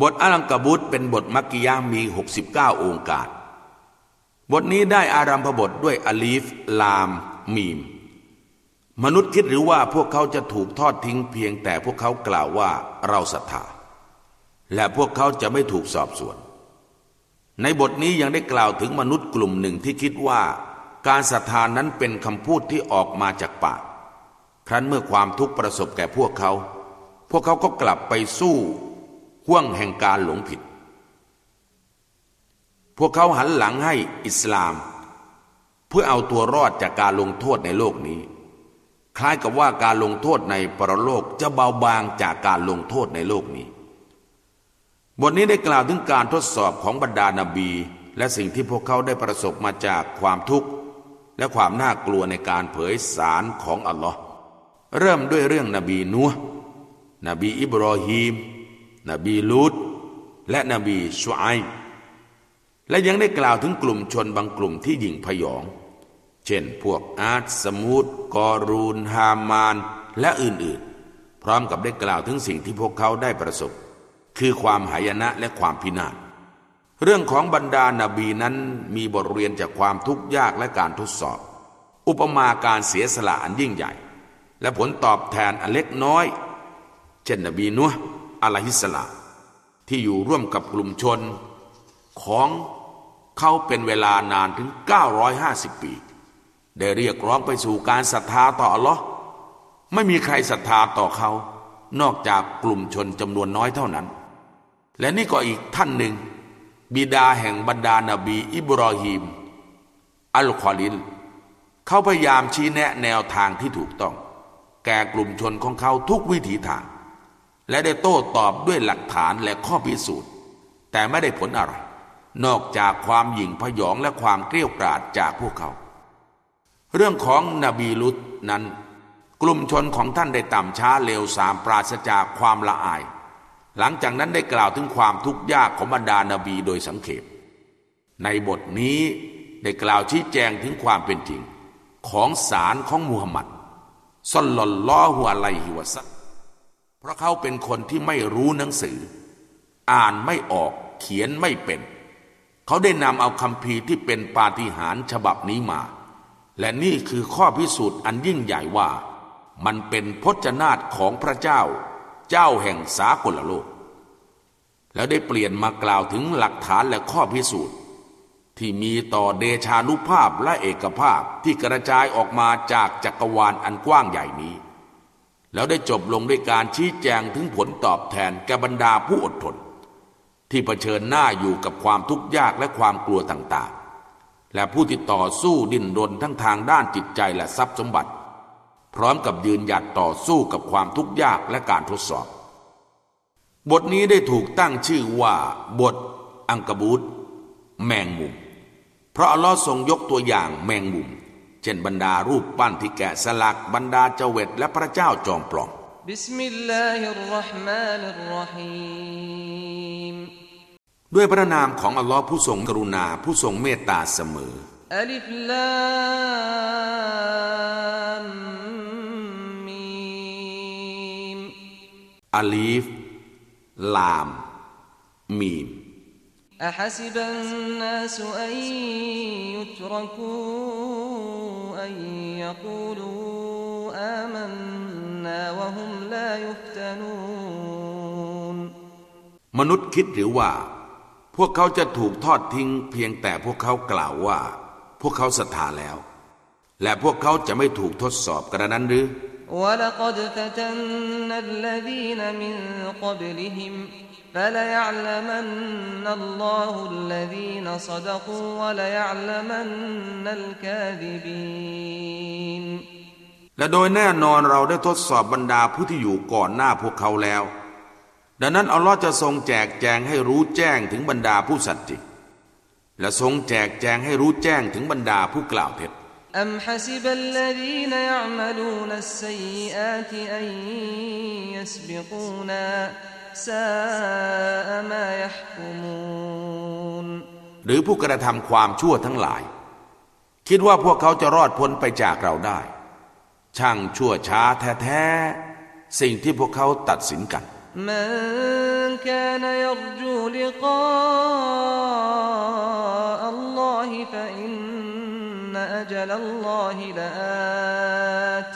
บทอัลังกบุตเป็นบทมักกิยามี 69 องค์การ บทนี้ได้อารัมพบทด้วยอลีฟ ลาม มีม มนุษย์คิดหรือว่าพวกเขาจะถูกทอดทิ้งเพียงแต่พวกเขากล่าวว่าเราศรัทธา และพวกเขาจะไม่ถูกสอบสวน ในบทนี้ยังได้กล่าวถึงมนุษย์กลุ่มหนึ่งที่คิดว่า การศรัทธานั้นเป็นคำพูดที่ออกมาจากปากครั้นเมื่อความทุกข์ประสบแก่พวกเขา พวกเขาก็กลับไปสู้ ห่วงแห่งการหลงผิด พวกเขาหันหลังให้อิสลาม เพื่อเอาตัวรอดจากการลงโทษในโลกนี้ คล้ายกับว่าการลงโทษในปรโลกจะเบาบางจากการลงโทษในโลกนี้ บทนี้ได้กล่าวถึงการทดสอบของบรรดานาบี และสิ่งที่พวกเขาได้ประสบมาจากความทุกข์ และความน่ากลัวในการเผยสารของอัลลอฮ์เริ่มด้วยเรื่องนบีนัวนบีอิบรอฮีม นบีลูดและนบีชูไอและยังได้กล่าวถึงกลุ่มชนบางกลุ่มที่หยิงพยอง เช่นพวกอาร์ตสมูดกอรูนฮามาน และอื่นๆ พร้อมกับได้กล่าวถึงสิ่งที่พวกเขาได้ประสบ คือความหายนะและความพินาศเรื่องของบรรดานาบีนั้นมีบทเรียนจากความทุกข์ยากและการทดสอบ อุปมาการเสียสละอันยิ่งใหญ่ และผลตอบแทนอันเล็กน้อย เช่นนบีนัว อะลัยฮิสลาที่อยู่ร่วมกับกลุ่มชนของเขาเป็นเวลานานถึง 950 ปี ได้เรียกร้องไปสู่การศรัทธาต่ออัลลอฮ์ไม่มีใครศรัทธาต่อเขา นอกจากกลุ่มชนจำนวนน้อยเท่านั้น และนี่ก็อีกท่านหนึ่ง บิดาแห่งบรรดานาบี อิบรอฮีมอัลคอลิล เขาพยายามชี้แนะแนวทางที่ถูกต้อง แก่กลุ่มชนของเขาทุกวิถีทาง และได้โต้ตอบด้วยหลักฐานและข้อพิสูจน์ แต่ไม่ได้ผลอะไร นอกจากความหยิ่งพยองและความเกลี้ยกล่อมจากพวกเขา เรื่องของนบีลุตนั้น กลุ่มชนของท่านได้ต่ำช้าเร็วสามปราศจากความละอาย หลังจากนั้นได้กล่าวถึงความทุกข์ยากของบรรดานาบีโดยสังเขปในบทนี้ได้กล่าวชี้แจงถึงความเป็นจริง ของสารของมุฮัมมัดสลลัลลอฮุอะลัยฮิวะซัล เพราะเขาเป็นคนที่ไม่รู้หนังสือ อ่านไม่ออกเขียนไม่เป็น เขาได้นำเอาคำพีที่เป็นปาฏิหาริย์ฉบับนี้มา และนี่คือข้อพิสูจน์อันยิ่งใหญ่ว่า มันเป็นพจนาตของพระเจ้า เจ้าแห่งสากลโลก แล้วได้เปลี่ยนมากล่าวถึงหลักฐานและข้อพิสูจน์ ที่มีต่อเดชานุภาพและเอกภาพที่กระจายออกมาจากจักรวาลอันกว้างใหญ่นี้ แล้วได้จบลงด้วยการชี้แจงถึงผลตอบแทนแก่บรรดาผู้อดทน ที่เผชิญหน้าอยู่กับความทุกข์ยากและความกลัวต่างๆ และผู้ที่ต่อสู้ดิ้นรนทั้งทางด้านจิตใจและทรัพย์สมบัติ พร้อมกับยืนหยัดต่อสู้กับความทุกข์ยากและการทดสอบ บทนี้ได้ถูกตั้งชื่อว่า บท อังกบูตแมงมุม เพราะอัลลอฮ์ทรงยกตัวอย่างแมงมุม เช่นบรรดารูปปั้นที่แกะสลักบรรดาเจว็ดและพระเจ้าจอมปลอมบิสมิลลาฮิรราะห์มานิรราะฮีมด้วยพระนามของอัลลอฮ์ผู้ทรงกรุณาผู้ทรงเมตตาเสมอالف لامมีมอัลิฟลามมีม أحسب الناس أن يتركوا أن يقولوا آمنا وهم لا يفتنون มนุษย์คิดหรือว่า พวกเขาจะถูกทอดทิ้งเพียงแต่พวกเขากล่าวว่า พวกเขาศรัทธาแล้ว และพวกเขาจะไม่ถูกทดสอบกระนั้นหรือ ولقد فتنا الذين من قبلهم فليعلمن الله الذين صدقوا وليعلمن الكاذبين และโดยแน่นอนเราได้ทดสอบบรรดาผู้ที่อยู่ก่อนหน้าพวกเขาแล้ว ดังนั้นอัลลอฮ์จะทรงแจกแจงให้รู้แจ้งถึงบรรดาผู้สัตย์จริงและทรงแจกแจงให้รู้แจ้งถึงบรรดาผู้กล่าวเท็จ أم حسب الذين يعملون السيئات أن يسبقونا หรือผู้กระทำความชั่วทั้งหลาย คิดว่าพวกเขาจะรอดพ้นไปจากเราได้ ช่างชั่วช้าแท้ๆสิ่งที่พวกเขาตัดสินกัน من كان يرجو لقاء الله فإن أجل الله لآت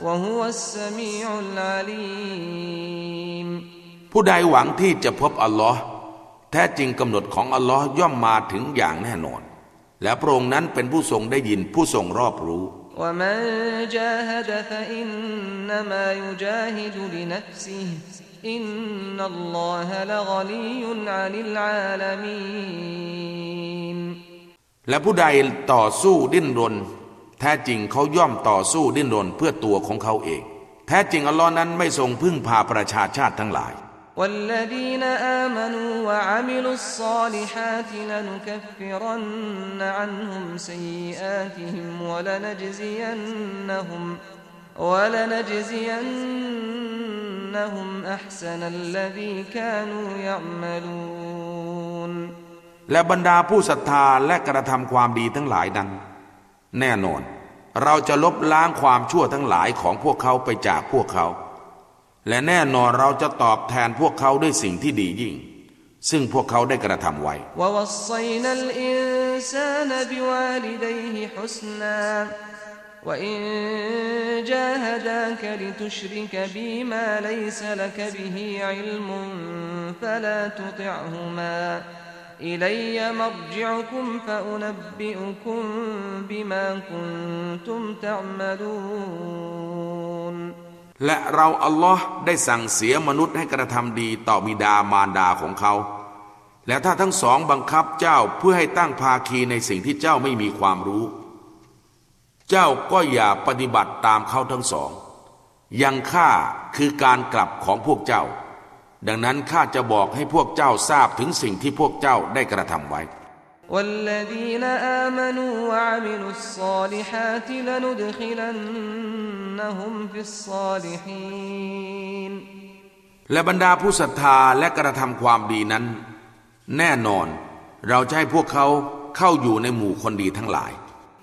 وهو السميع العليم ผู้ใดหวังที่จะพบอัลลอฮ์แท้จริงกำหนดของอัลลอฮ์ย่อมมาถึงอย่างแน่นอน และพระองค์นั้นเป็นผู้ทรงได้ยินผู้ทรงรอบรู้ ومن جاهد فإنما يجاهد لنفسه إن الله لغني عن العالمين และผู้ใดต่อสู้ดิ้นรน แท้จริงเขาย่อมต่อสู้ดิ้นรนเพื่อตัวของเขาเอง แท้จริงอัลลอฮ์นั้นไม่ทรงพึ่งพาประชาชาติทั้งหลาย والذين آمنوا وعملوا الصالحات لنكفرن عنهم سيئاتهم ولنجزينهم ولنجزينهم أحسن الذي كانوا يعملون และบรรดาผู้ศรัทธาและกระทำความดีทั้งหลายนั้น แน่นอน เราจะลบล้างความชั่วทั้งหลายของพวกเขาไปจากพวกเขา และแน่นอนเราจะตอบแทนพวกเขาด้วยสิ่งที่ดียิ่ง ซึ่งพวกเขาได้กระทำไว้ ووصينا الإنسان بوالديه حسنا وإن جاهداك لتشرك بي ما ليس لك به علم فلا تطعهما إلي مرجعكم فأنبئكم بما كنتم تعملون และเราอัลลอฮ์ได้สั่งเสียมนุษย์ให้กระทำดีต่อบิดามารดาของเขา และถ้าทั้งสองบังคับเจ้าเพื่อให้ตั้งภาคีในสิ่งที่เจ้าไม่มีความรู้ เจ้าก็อย่าปฏิบัติตามเขาทั้งสอง ยังข้าคือการกลับของพวกเจ้า ดังนั้นข้าจะบอกให้พวกเจ้าทราบถึงสิ่งที่พวกเจ้าได้กระทำไว้ والذين آمنوا وعملوا الصالحات لندخلنهم في الصالحين และบรรดาผู้ศรัทธาและกระทำความดีนั้น แน่นอนเราจะให้พวกเขาเข้าอยู่ในหมู่คนดีทั้งหลาย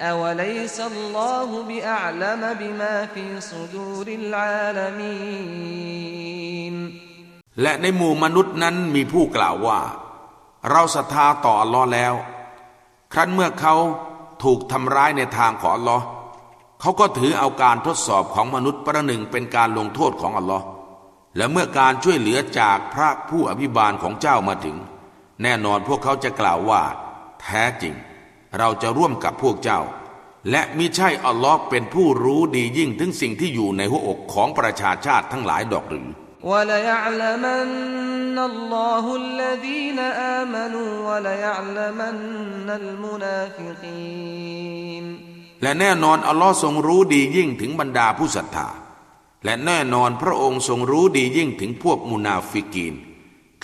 أوليس الله بأعلم بما في صدور العالمين และในหมู่มนุษย์นั้นมีผู้กล่าวว่า เราศรัทธาต่ออัลลอฮ์แล้ว ครั้นเมื่อเขาถูกทำร้ายในทางของอัลลอฮ์เขาก็ถือเอาการทดสอบของมนุษย์ประหนึ่งเป็นการลงโทษของอัลลอฮ์และเมื่อการช่วยเหลือจากพระผู้อภิบาลของเจ้ามาถึง แน่นอนพวกเขาจะกล่าวว่า แท้จริง เราจะร่วมกับพวกเจ้า และมิใช่อัลลอฮ์เป็นผู้รู้ดียิ่งถึงสิ่งที่อยู่ในหัวอกของประชาชาติทั้งหลายดอกหรือและแน่นอนอัลลอฮ์ทรงรู้ดียิ่งถึงบรรดาผู้ศรัทธา และแน่นอนพระองค์ทรงรู้ดียิ่งถึงพวกมุนาฟิกีน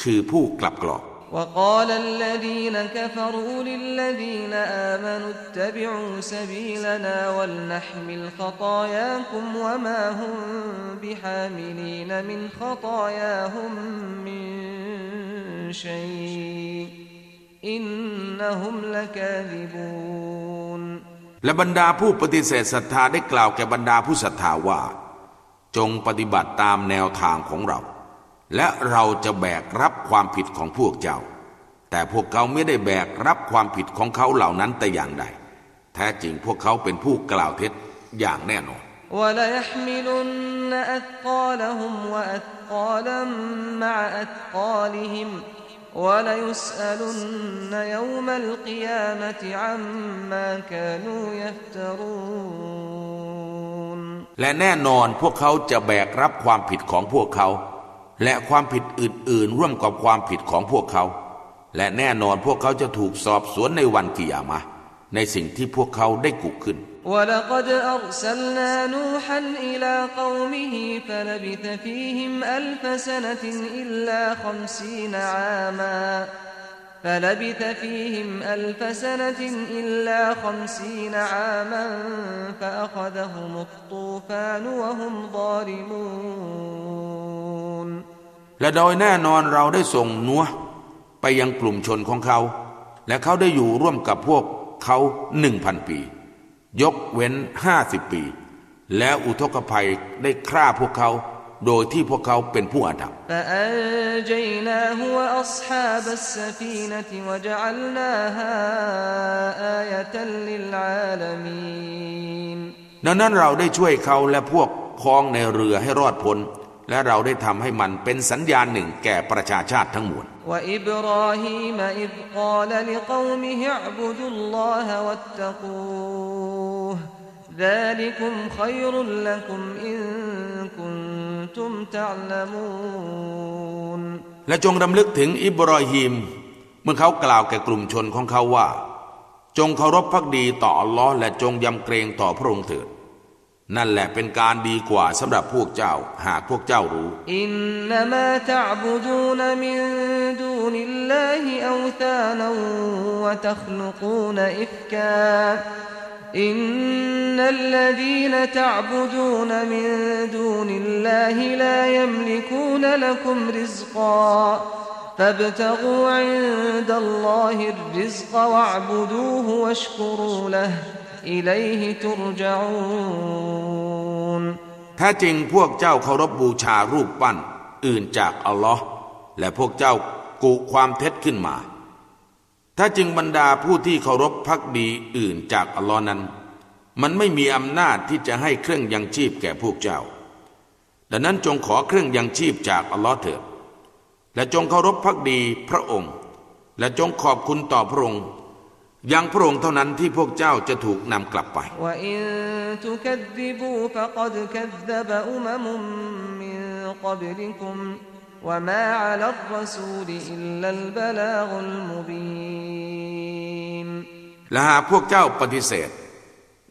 คือผู้กลับกรอก وقال الذين كفروا للذين آمنوا اتبعوا سبيلنا ولنحمل خطاياكم وما هم بحاملين من خطاياهم من شيء إنهم لكاذبون และบรรดาผู้ปฏิเสธศรัทธาได้กล่าวแก่บรรดาผู้ศรัทธาว่า จงปฏิบัติตามแนวทางของเรา และเราจะแบกรับความผิดของพวกเจ้า แต่พวกเขาไม่ได้แบกรับความผิดของเขาเหล่านั้นแต่อย่างใด แท้จริงพวกเขาเป็นผู้กล่าวเท็จอย่างแน่นอนและแน่นอนพวกเขาจะแบกรับความผิดของพวกเขา และความผิดอื่นๆ ร่วมกับความผิดของพวกเขา และแน่นอนพวกเขาจะถูกสอบสวนในวันกิยามะในสิ่งที่พวกเขาได้กุขึ้น ولقد أرسلنا نوحا إلى قومه فلبث فيهم ألف سنة إلا خمسين عاما فلبث فيهم ألف سنة إلا خمسين عاما فأخذهم الطوفان وهم ظالمون และโดยแน่นอนเราได้ส่งนัวไปยังกลุ่มชนของเขา และเขาได้อยู่ร่วมกับพวกเขาหนึ่งพันปี ยกเว้นห้าสิบปี แล้วอุทกภัยได้ฆ่าพวกเขา โดยที่พวกเขาเป็นผู้อาดับ فأنجيناه وأصحاب السفينة وجعلناها آية للعالمين ดังนั้นเราได้ช่วยเขาและพวกพ้องในเรือให้รอดพ้น และเราได้ทำให้มันเป็นสัญญาณหนึ่งแก่ประชาชาติทั้งมวล وإبراهيم إذ قال لقومه اعبدوا الله واتقوه ذلكم خير لكم إن كنتم تعلمون และจงดำลึกถึงอิบรอฮิมเมื่อเขากล่าวแก่กลุ่มชนของเขาว่า จงเคารพพักดีต่ออัลลอ์และจงยำเกรงต่อพระองค์เถิดนั่นแหละเป็นการดีกว่าสำหรับพวกเจ้า หากพวกเจ้ารู้ อินนามะตะบุดูนมินดูนิลลาฮิอัลตานวะตัคลุกูนอิฟกา إن الذين تعبدون من دون الله لا يملكون لكم رزقا فابتغوا عند الله الرزق واعبدوه واشكروا له إليه ترجعون แท้จริงพวกเจ้าเคารพบูชารูปปั้น อื่นจากอัลลอฮ์และพวกเจ้ากุความเท็จขึ้นมา ถ้าจึงบรรดาผู้ที่เคารพพักดีอื่นจากอัลลอฮ์นั้น มันไม่มีอำนาจที่จะให้เครื่องยังชีพแก่พวกเจ้า ดังนั้นจงขอเครื่องยังชีพจากอัลลอฮ์เถิดและจงเคารพพักดีพระองค์ และจงขอบคุณต่อพระองค์ยังพระองค์เท่านั้นที่พวกเจ้าจะถูกนำกลับไป كذب أمم من قبلكم وما على الرسول إلا البلاغ المبين และหากพวกเจ้าปฏิเสธ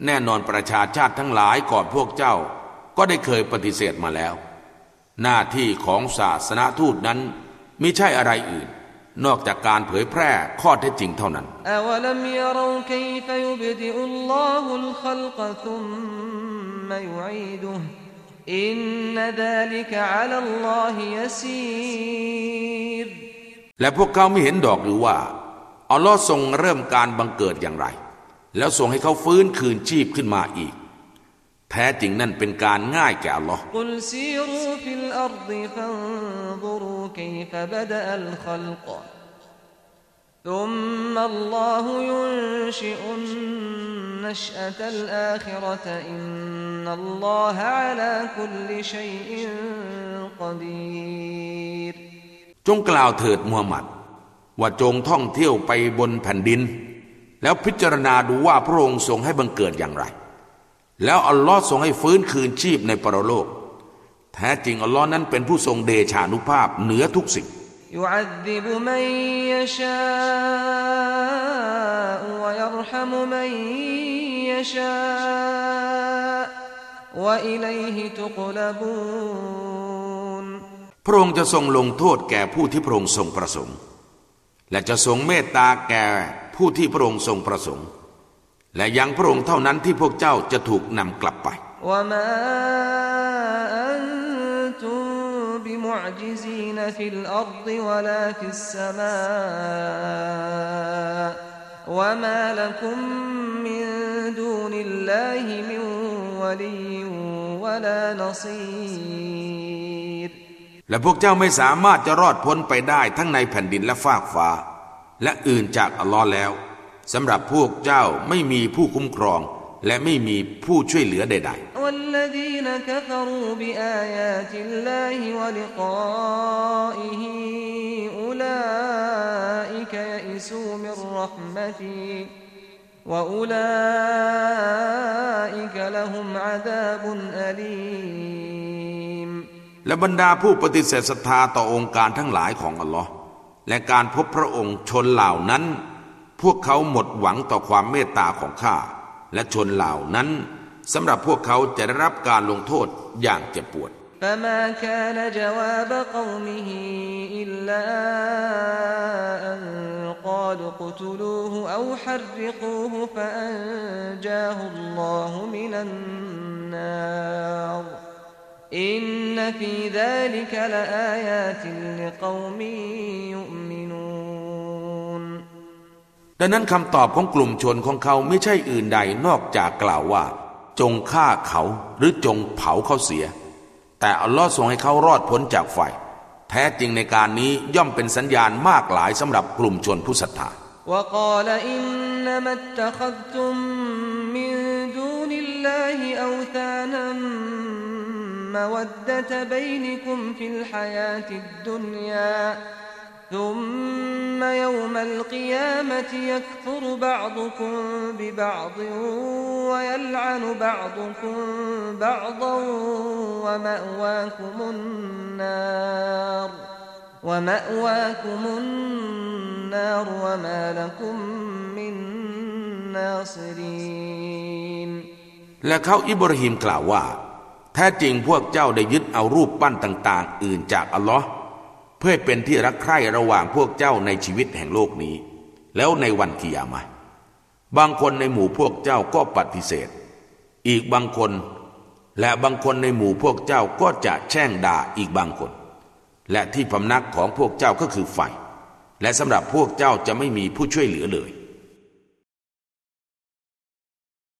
แน่นอนประชาชาติทั้งหลายก่อนพวกเจ้า ก็ได้เคยปฏิเสธมาแล้ว หน้าที่ของศาสนาทูตนั้นมิใช่อะไรอื่น นอกจากการเผยแพร่ข้อเท็จจริงเท่านั้น อินนาดาลิกะอัลลอฮิยและพวกเขาไม่เห็นดอกหรือว่าอัลลอฮ์ทรงเริ่มการบังเกิดอย่างไร แล้วทรงให้เขาฟื้นคืนชีพขึ้นมาอีก แท้จริงนั่นเป็นการง่ายแก่อัลลอฮ์ ثم الله ينشئ النشأة الآخرة إن الله على كل شيء قدير จงกล่าวเถิดมูฮัมหมัด ว่าจงท่องเที่ยวไปบนแผ่นดิน แล้วพิจารณาดูว่าพระองค์ทรงให้บังเกิดอย่างไร แล้วอัลลอฮ์ทรงให้ฟื้นคืนชีพในปรโลก แท้จริงอัลลอฮ์นั้นเป็นผู้ทรงเดชานุภาพเหนือทุกสิ่ง يعذب من يشاء ويرحم من يشاء وإليه تقلبون พระองค์จะทรงลงโทษแก่ผู้ที่พระองค์ทรงประสงค์ และจะทรงเมตตาแก่ผู้ที่พระองค์ทรงประสงค์ และยังพระองค์เท่านั้นที่พวกเจ้าจะถูกนำกลับไป وما أنتم بمعجزين في الأرض ولا في السماء وما لكم من دون الله من ولي ولا نصير และพวกเจ้าไม่สามารถจะรอดพ้นไปได้ทั้งในแผ่นดินและฟากฟ้า และอื่นจากอัลลอฮ์แล้วสำหรับพวกเจ้าไม่มีผู้คุ้มครอง และไม่มีผู้ช่วยเหลือใดๆและบรรดาผู้ปฏิเสธศรัทธาต่อองค์การทั้งหลายของอัลลอฮ์และการพบพระองค์ชนเหล่านั้น พวกเขาหมดหวังต่อความเมตตาของข้า และชนเหล่านั้นสำหรับพวกเขาจะได้รับการลงโทษอย่างเจ็บปวด فما كان جواب قومه إلا أن قالوا اقتلوه أو حرقوه فأنجاه الله من النار إن في ذلك لآيات لقوم يؤمنون ดังนั้นคำตอบของกลุ่มชนของเขาไม่ใช่อื่นใดนอกจากกล่าวว่า จงฆ่าเขาหรือจงเผาเขาเสีย แต่อัลลอฮ์ทรงให้เขารอดพ้นจากไฟ แท้จริงในการนี้ย่อมเป็นสัญญาณมากหลายสำหรับกลุ่มชนผู้ศรัทธา وقال إنما اتخذتم من دون الله أوثانا مودة بينكم في الحياة الدنيا ثم يوم القيامة يكفر بعضكم ببعض ويلعن بعضكم بعضا ومأواكم النار ومأواكم النار وما لكم من ناصرين และเขาอิบราฮิมกล่าวว่า แท้จริงพวกเจ้าได้ยึดเอารูปปั้นต่างๆ อื่นจากอัลลอฮ์ เพื่อเป็นที่รักใคร่ระหว่างพวกเจ้าในชีวิตแห่งโลกนี้ แล้วในวันกิยามะบางคนในหมู่พวกเจ้าก็ปฏิเสธ อีกบางคน และบางคนในหมู่พวกเจ้าก็จะแช่งด่าอีกบางคน และที่พำนักของพวกเจ้าก็คือไฟและสำหรับพวกเจ้าจะไม่มีผู้ช่วยเหลือเลย